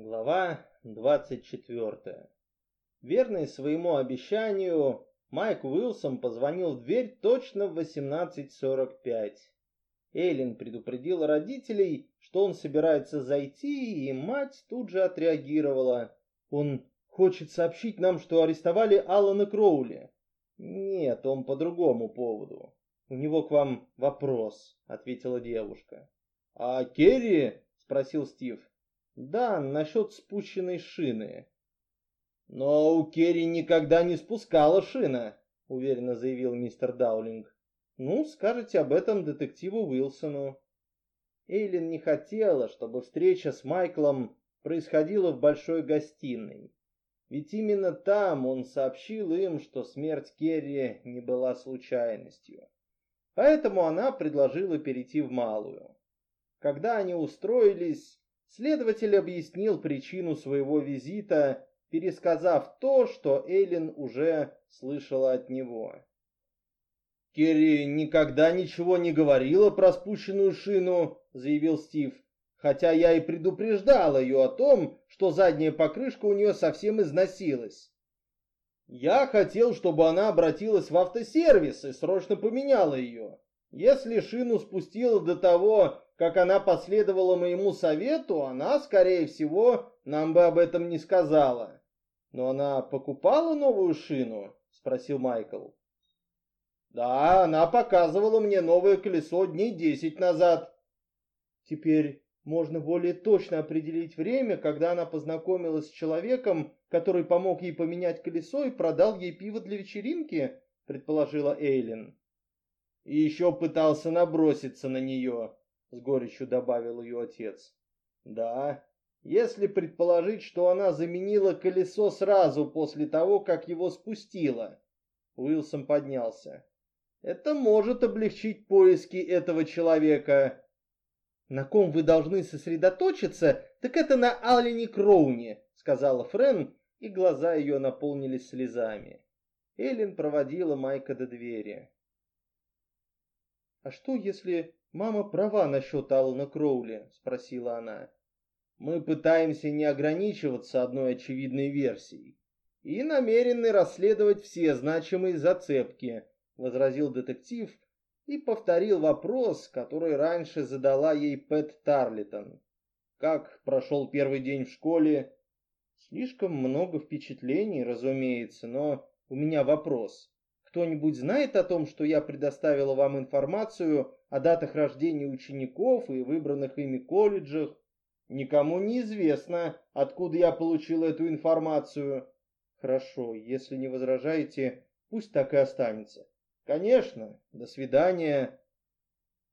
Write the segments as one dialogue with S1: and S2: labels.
S1: Глава 24. Верный своему обещанию, Майк Уилсон позвонил в дверь точно в 18.45. Эйлин предупредила родителей, что он собирается зайти, и мать тут же отреагировала. «Он хочет сообщить нам, что арестовали Алана Кроули». «Нет, он по другому поводу. У него к вам вопрос», — ответила девушка. «А Керри?» — спросил Стив. Да, насчет спущенной шины. Но у Керри никогда не спускала шина, уверенно заявил мистер Даулинг. Ну, скажите об этом детективу Уилсону. Эйлин не хотела, чтобы встреча с Майклом происходила в большой гостиной. Ведь именно там он сообщил им, что смерть Керри не была случайностью. Поэтому она предложила перейти в малую. Когда они устроились, Следователь объяснил причину своего визита, пересказав то, что Эйлин уже слышала от него. «Керри никогда ничего не говорила про спущенную шину», — заявил Стив, «хотя я и предупреждал ее о том, что задняя покрышка у нее совсем износилась. Я хотел, чтобы она обратилась в автосервис и срочно поменяла ее. Если шину спустила до того, как она последовала моему совету, она, скорее всего, нам бы об этом не сказала. Но она покупала новую шину? Спросил Майкл. Да, она показывала мне новое колесо дней десять назад. Теперь можно более точно определить время, когда она познакомилась с человеком, который помог ей поменять колесо и продал ей пиво для вечеринки, предположила Эйлин. И еще пытался наброситься на нее, с горечью добавил ее отец. Да, если предположить, что она заменила колесо сразу после того, как его спустила. Уилсон поднялся. Это может облегчить поиски этого человека. На ком вы должны сосредоточиться, так это на Аллене Кроуне, сказала Френ, и глаза ее наполнились слезами. Эллен проводила Майка до двери. А что, если «Мама права насчет Алана Кроули?» – спросила она. «Мы пытаемся не ограничиваться одной очевидной версией и намерены расследовать все значимые зацепки», – возразил детектив и повторил вопрос, который раньше задала ей Пэт Тарлитон. «Как прошел первый день в школе?» «Слишком много впечатлений, разумеется, но у меня вопрос. Кто-нибудь знает о том, что я предоставила вам информацию о датах рождения учеников и выбранных ими колледжах. Никому не известно, откуда я получил эту информацию. Хорошо, если не возражаете, пусть так и останется. Конечно, до свидания.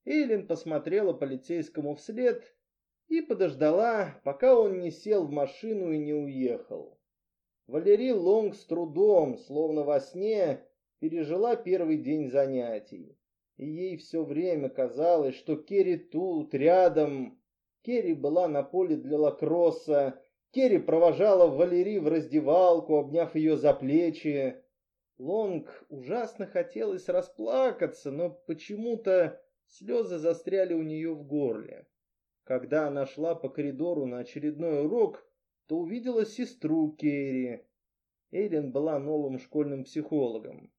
S1: Эйлин посмотрела полицейскому вслед и подождала, пока он не сел в машину и не уехал. Валерий Лонг с трудом, словно во сне, пережила первый день занятий и ей все время казалось, что Керри тут, рядом. Керри была на поле для лакросса, Керри провожала Валерий в раздевалку, обняв ее за плечи. Лонг ужасно хотелось расплакаться, но почему-то слезы застряли у нее в горле. Когда она шла по коридору на очередной урок, то увидела сестру Керри. Эйлин была новым школьным психологом.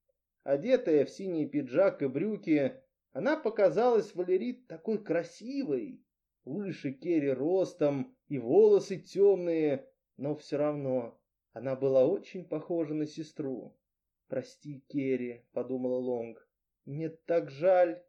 S1: Одетая в синий пиджак и брюки, она показалась Валерии такой красивой, выше Керри ростом и волосы темные, но все равно она была очень похожа на сестру. «Прости, Керри», — подумала Лонг, — «мне так жаль».